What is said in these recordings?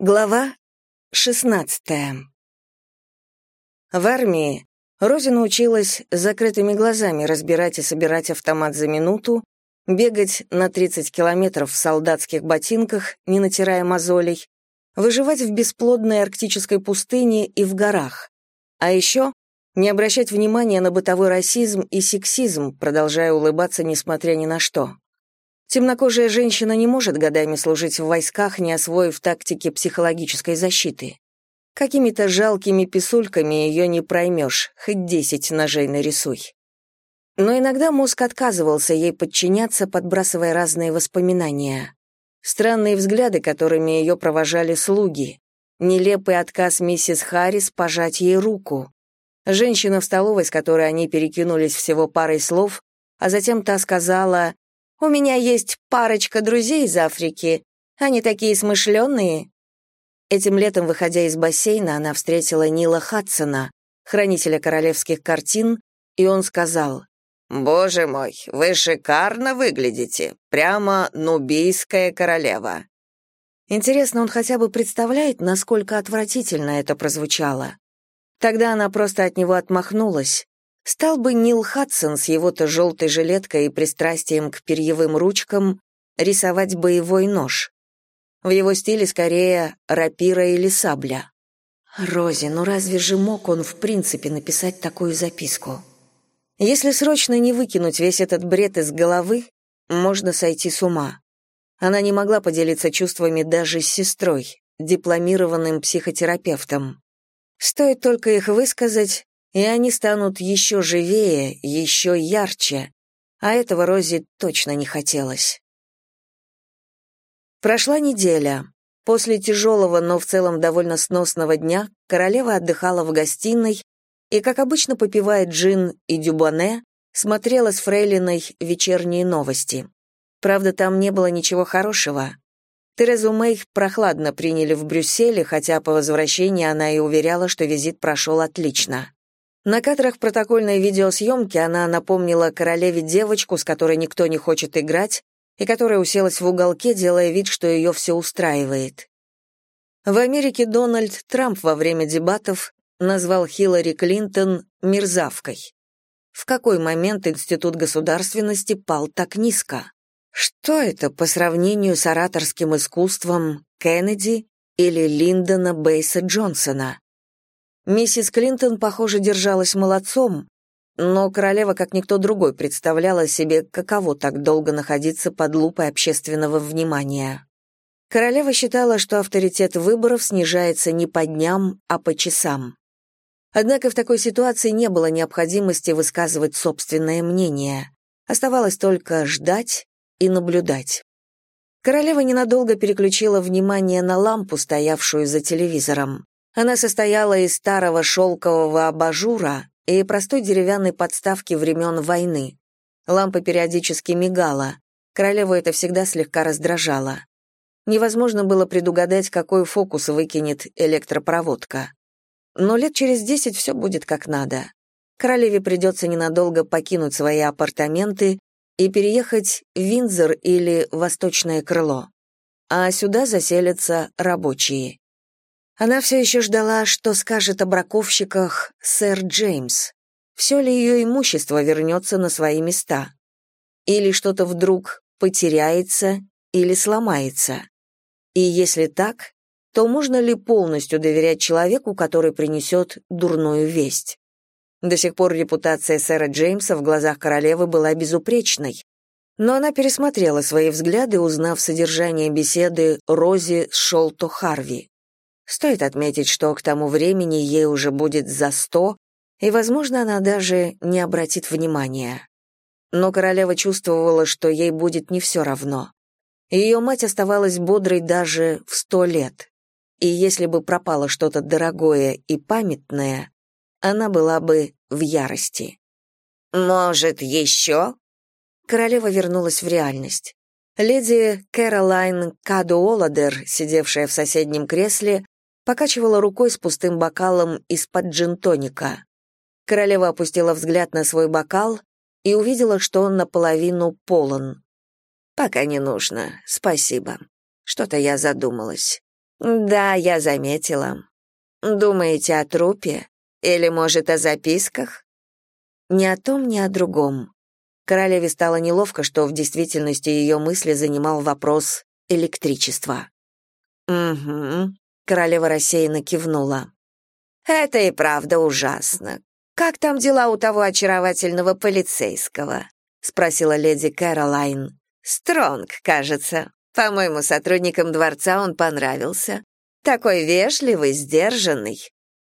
Глава 16 В армии Рози научилась закрытыми глазами разбирать и собирать автомат за минуту, бегать на 30 километров в солдатских ботинках, не натирая мозолей, выживать в бесплодной арктической пустыне и в горах, а еще не обращать внимания на бытовой расизм и сексизм, продолжая улыбаться несмотря ни на что. Темнокожая женщина не может годами служить в войсках, не освоив тактики психологической защиты. Какими-то жалкими писульками ее не проймешь, хоть десять ножей нарисуй. Но иногда мозг отказывался ей подчиняться, подбрасывая разные воспоминания. Странные взгляды, которыми ее провожали слуги. Нелепый отказ миссис Харрис пожать ей руку. Женщина в столовой, с которой они перекинулись всего парой слов, а затем та сказала у меня есть парочка друзей из Африки. Они такие смышленые». Этим летом, выходя из бассейна, она встретила Нила Хадсона, хранителя королевских картин, и он сказал, «Боже мой, вы шикарно выглядите, прямо нубийская королева». Интересно, он хотя бы представляет, насколько отвратительно это прозвучало. Тогда она просто от него отмахнулась. Стал бы Нил Хадсон с его-то желтой жилеткой и пристрастием к перьевым ручкам рисовать боевой нож. В его стиле скорее рапира или сабля. Рози, ну разве же мог он в принципе написать такую записку? Если срочно не выкинуть весь этот бред из головы, можно сойти с ума. Она не могла поделиться чувствами даже с сестрой, дипломированным психотерапевтом. Стоит только их высказать, и они станут еще живее, еще ярче, а этого Рози точно не хотелось. Прошла неделя. После тяжелого, но в целом довольно сносного дня королева отдыхала в гостиной и, как обычно попивая джин и дюбоне, смотрела с фрейлиной вечерние новости. Правда, там не было ничего хорошего. Терезу Мэй прохладно приняли в Брюсселе, хотя по возвращении она и уверяла, что визит прошел отлично. На кадрах протокольной видеосъемки она напомнила королеве девочку, с которой никто не хочет играть, и которая уселась в уголке, делая вид, что ее все устраивает. В Америке Дональд Трамп во время дебатов назвал Хиллари Клинтон «мерзавкой». В какой момент Институт государственности пал так низко? Что это по сравнению с ораторским искусством Кеннеди или Линдона Бейса Джонсона? Миссис Клинтон, похоже, держалась молодцом, но королева, как никто другой, представляла себе, каково так долго находиться под лупой общественного внимания. Королева считала, что авторитет выборов снижается не по дням, а по часам. Однако в такой ситуации не было необходимости высказывать собственное мнение. Оставалось только ждать и наблюдать. Королева ненадолго переключила внимание на лампу, стоявшую за телевизором. Она состояла из старого шелкового абажура и простой деревянной подставки времен войны. Лампа периодически мигала. Королеву это всегда слегка раздражало. Невозможно было предугадать, какой фокус выкинет электропроводка. Но лет через десять все будет как надо. Королеве придется ненадолго покинуть свои апартаменты и переехать в Виндзор или Восточное крыло. А сюда заселятся рабочие. Она все еще ждала, что скажет о браковщиках сэр Джеймс. Все ли ее имущество вернется на свои места? Или что-то вдруг потеряется или сломается? И если так, то можно ли полностью доверять человеку, который принесет дурную весть? До сих пор репутация сэра Джеймса в глазах королевы была безупречной, но она пересмотрела свои взгляды, узнав содержание беседы Рози с Шолто Харви. Стоит отметить, что к тому времени ей уже будет за сто, и, возможно, она даже не обратит внимания. Но королева чувствовала, что ей будет не все равно. Ее мать оставалась бодрой даже в сто лет. И если бы пропало что-то дорогое и памятное, она была бы в ярости. «Может, еще?» Королева вернулась в реальность. Леди Кэролайн Кадуоладер, сидевшая в соседнем кресле, покачивала рукой с пустым бокалом из-под джин-тоника. Королева опустила взгляд на свой бокал и увидела, что он наполовину полон. «Пока не нужно, спасибо. Что-то я задумалась». Да, я заметила. Думаете о трупе? Или, может, о записках? Ни о том, ни о другом. Королеве стало неловко, что в действительности ее мысли занимал вопрос электричества. «Угу», — королева рассеянно кивнула. «Это и правда ужасно. Как там дела у того очаровательного полицейского?» — спросила леди Кэролайн. «Стронг, кажется. По-моему, сотрудникам дворца он понравился. Такой вежливый, сдержанный.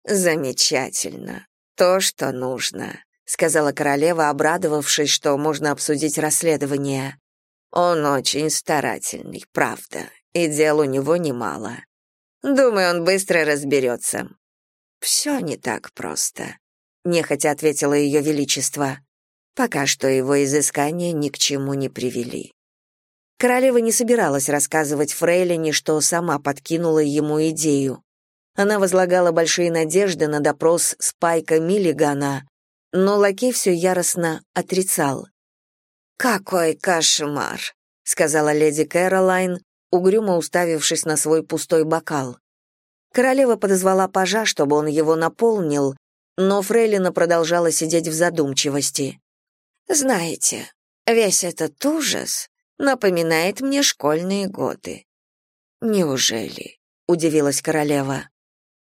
Замечательно. То, что нужно», — сказала королева, обрадовавшись, что можно обсудить расследование. «Он очень старательный, правда, и дел у него немало. Думаю, он быстро разберется. «Все не так просто», — нехотя ответила ее величество. «Пока что его изыскания ни к чему не привели». Королева не собиралась рассказывать Фрейлине, что сама подкинула ему идею. Она возлагала большие надежды на допрос Спайка Миллигана, но лакей все яростно отрицал. «Какой кошмар!» — сказала леди Кэролайн, угрюмо уставившись на свой пустой бокал. Королева подозвала пажа, чтобы он его наполнил, но Фрейлина продолжала сидеть в задумчивости. «Знаете, весь этот ужас напоминает мне школьные годы». «Неужели?» — удивилась королева.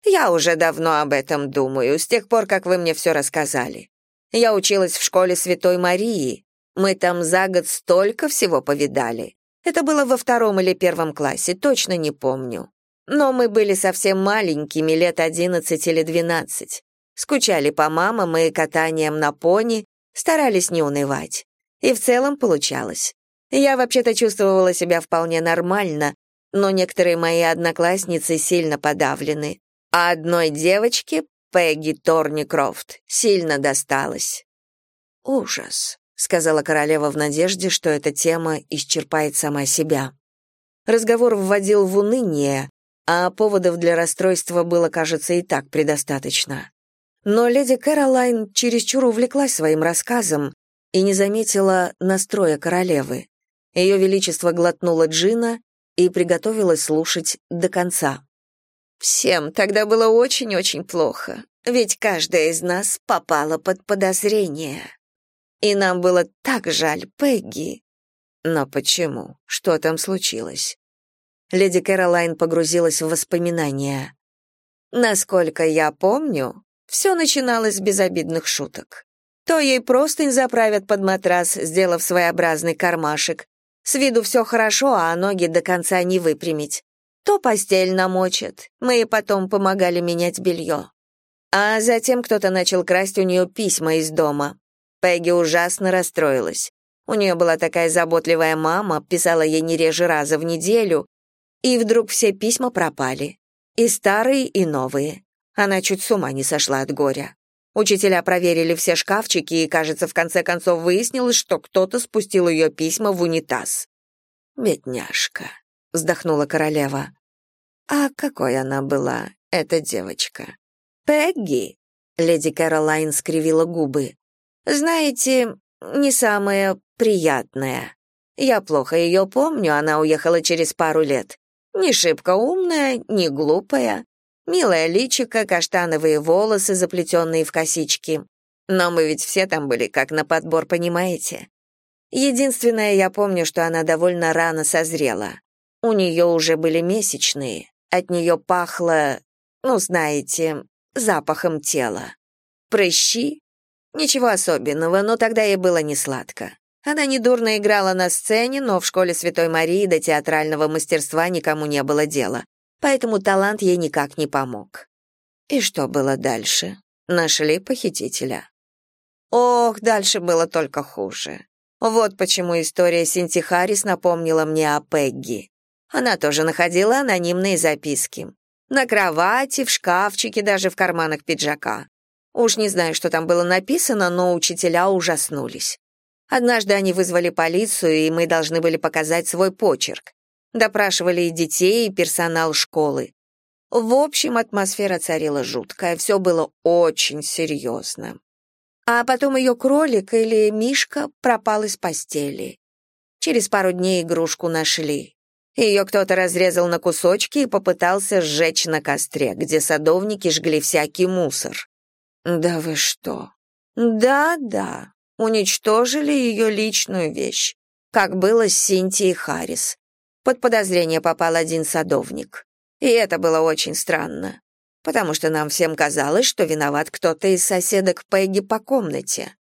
«Я уже давно об этом думаю, с тех пор, как вы мне все рассказали. Я училась в школе Святой Марии. Мы там за год столько всего повидали. Это было во втором или первом классе, точно не помню. Но мы были совсем маленькими, лет одиннадцать или двенадцать. Скучали по мамам и катаниям на пони, старались не унывать. И в целом получалось. Я вообще-то чувствовала себя вполне нормально, но некоторые мои одноклассницы сильно подавлены. А одной девочке, Пегги Торникрофт, сильно досталось. Ужас сказала королева в надежде, что эта тема исчерпает сама себя. Разговор вводил в уныние, а поводов для расстройства было, кажется, и так предостаточно. Но леди Кэролайн чересчур увлеклась своим рассказом и не заметила настроя королевы. Ее величество глотнуло джина и приготовилась слушать до конца. «Всем тогда было очень-очень плохо, ведь каждая из нас попала под подозрение», и нам было так жаль Пегги. Но почему? Что там случилось? Леди Кэролайн погрузилась в воспоминания. Насколько я помню, все начиналось с безобидных шуток. То ей просто заправят под матрас, сделав своеобразный кармашек. С виду все хорошо, а ноги до конца не выпрямить. То постель намочат, мы ей потом помогали менять белье. А затем кто-то начал красть у нее письма из дома. Пегги ужасно расстроилась. У нее была такая заботливая мама, писала ей не реже раза в неделю, и вдруг все письма пропали. И старые, и новые. Она чуть с ума не сошла от горя. Учителя проверили все шкафчики, и, кажется, в конце концов выяснилось, что кто-то спустил ее письма в унитаз. «Бедняжка», — вздохнула королева. «А какой она была, эта девочка?» «Пегги», — леди Кэролайн скривила губы. Знаете, не самое приятное. Я плохо ее помню, она уехала через пару лет. Не шибко умная, не глупая. Милая личико, каштановые волосы, заплетенные в косички. Но мы ведь все там были как на подбор, понимаете? Единственное, я помню, что она довольно рано созрела. У нее уже были месячные. От нее пахло, ну, знаете, запахом тела. Прыщи, Ничего особенного, но тогда ей было не сладко. Она недурно играла на сцене, но в школе Святой Марии до театрального мастерства никому не было дела, поэтому талант ей никак не помог. И что было дальше? Нашли похитителя. Ох, дальше было только хуже. Вот почему история Синти Харрис напомнила мне о Пегги. Она тоже находила анонимные записки. На кровати, в шкафчике, даже в карманах пиджака. Уж не знаю, что там было написано, но учителя ужаснулись. Однажды они вызвали полицию, и мы должны были показать свой почерк. Допрашивали и детей, и персонал школы. В общем, атмосфера царила жуткая, все было очень серьезно. А потом ее кролик или мишка пропал из постели. Через пару дней игрушку нашли. Ее кто-то разрезал на кусочки и попытался сжечь на костре, где садовники жгли всякий мусор. Да вы что? Да-да, уничтожили ее личную вещь, как было с Синтией Харрис. Под подозрение попал один садовник. И это было очень странно, потому что нам всем казалось, что виноват кто-то из соседок Пегги по комнате.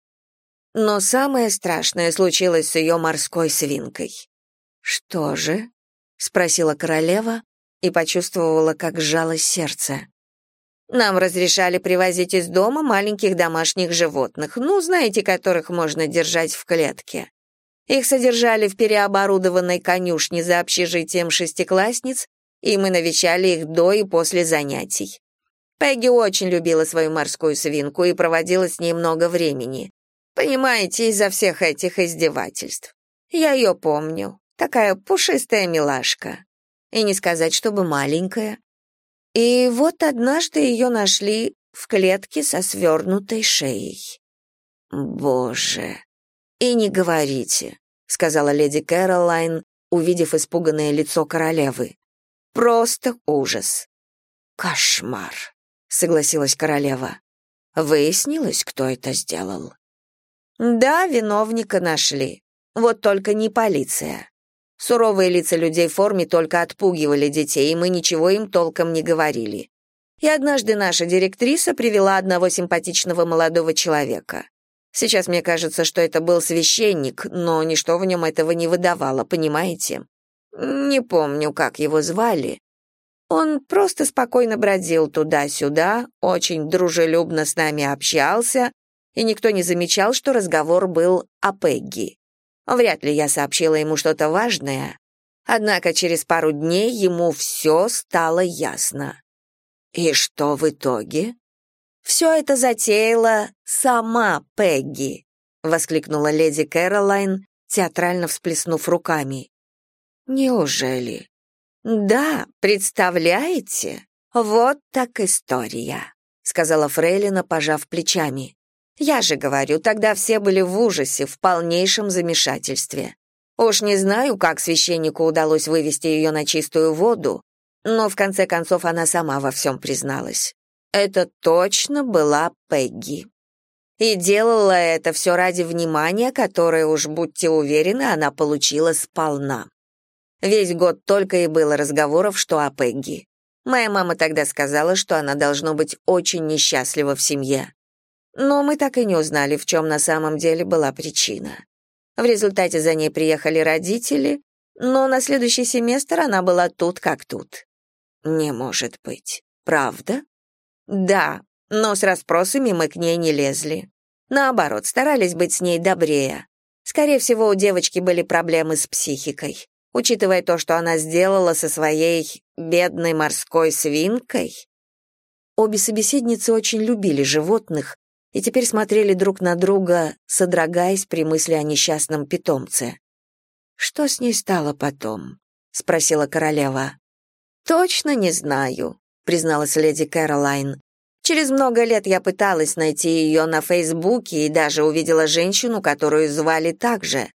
Но самое страшное случилось с ее морской свинкой. «Что же?» — спросила королева и почувствовала, как сжалось сердце. «Нам разрешали привозить из дома маленьких домашних животных, ну, знаете, которых можно держать в клетке. Их содержали в переоборудованной конюшне за общежитием шестиклассниц, и мы навещали их до и после занятий. Пегги очень любила свою морскую свинку и проводила с ней много времени. Понимаете, из-за всех этих издевательств. Я ее помню. Такая пушистая милашка. И не сказать, чтобы маленькая. И вот однажды ее нашли в клетке со свернутой шеей. Боже, «И не говорите», — сказала леди Кэролайн, увидев испуганное лицо королевы. «Просто ужас». «Кошмар», — согласилась королева. «Выяснилось, кто это сделал?» «Да, виновника нашли. Вот только не полиция. Суровые лица людей в форме только отпугивали детей, и мы ничего им толком не говорили. И однажды наша директриса привела одного симпатичного молодого человека. Сейчас мне кажется, что это был священник, но ничто в нем этого не выдавало, понимаете? Не помню, как его звали. Он просто спокойно бродил туда-сюда, очень дружелюбно с нами общался, и никто не замечал, что разговор был о Пегги. Вряд ли я сообщила ему что-то важное, однако через пару дней ему все стало ясно. И что в итоге? Все это затеяла сама Пегги, воскликнула леди Кэролайн, театрально всплеснув руками. Неужели? Да, представляете? Вот так история, сказала Фрейлина, пожав плечами. Я же говорю, тогда все были в ужасе, в полнейшем замешательстве. Уж не знаю, как священнику удалось вывести ее на чистую воду, но в конце концов она сама во всем призналась. Это точно была Пегги. И делала это все ради внимания, которое, уж будьте уверены, она получила сполна. Весь год только и было разговоров, что о Пегги. Моя мама тогда сказала, что она должно быть очень несчастлива в семье. Но мы так и не узнали, в чем на самом деле была причина. В результате за ней приехали родители, но на следующий семестр она была тут как тут. Не может быть. Правда? Да, но с расспросами мы к ней не лезли. Наоборот, старались быть с ней добрее. Скорее всего, у девочки были проблемы с психикой. Учитывая то, что она сделала со своей бедной морской свинкой. Обе собеседницы очень любили животных и теперь смотрели друг на друга, содрогаясь при мысли о несчастном питомце. «Что с ней стало потом?» — спросила королева. «Точно не знаю призналась леди Кэролайн. Через много лет я пыталась найти ее на Фейсбуке и даже увидела женщину, которую звали так же.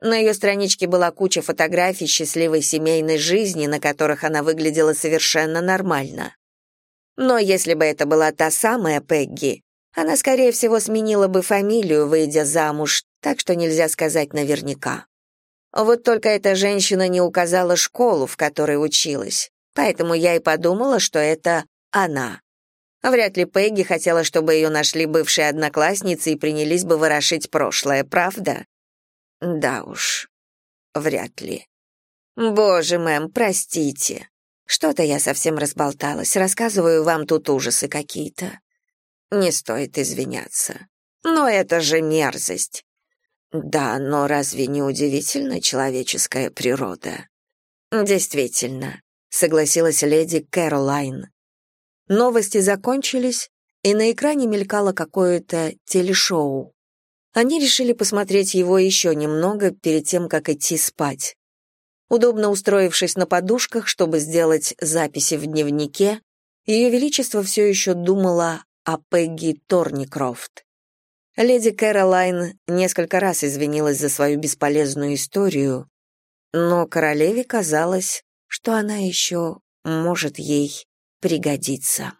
На ее страничке была куча фотографий счастливой семейной жизни, на которых она выглядела совершенно нормально. Но если бы это была та самая Пегги, она, скорее всего, сменила бы фамилию, выйдя замуж, так что нельзя сказать наверняка. Вот только эта женщина не указала школу, в которой училась. Поэтому я и подумала, что это она. Вряд ли Пегги хотела, чтобы ее нашли бывшие одноклассницы и принялись бы ворошить прошлое, правда? Да уж, вряд ли. Боже, мэм, простите. Что-то я совсем разболталась, рассказываю вам тут ужасы какие-то. Не стоит извиняться. Но это же мерзость. Да, но разве не удивительна человеческая природа? Действительно, согласилась леди Кэролайн. Новости закончились, и на экране мелькало какое-то телешоу. Они решили посмотреть его еще немного перед тем, как идти спать. Удобно устроившись на подушках, чтобы сделать записи в дневнике, Ее Величество все еще думала о Пегги Торникрофт. Леди Кэролайн несколько раз извинилась за свою бесполезную историю, но королеве казалось, что она еще может ей пригодиться.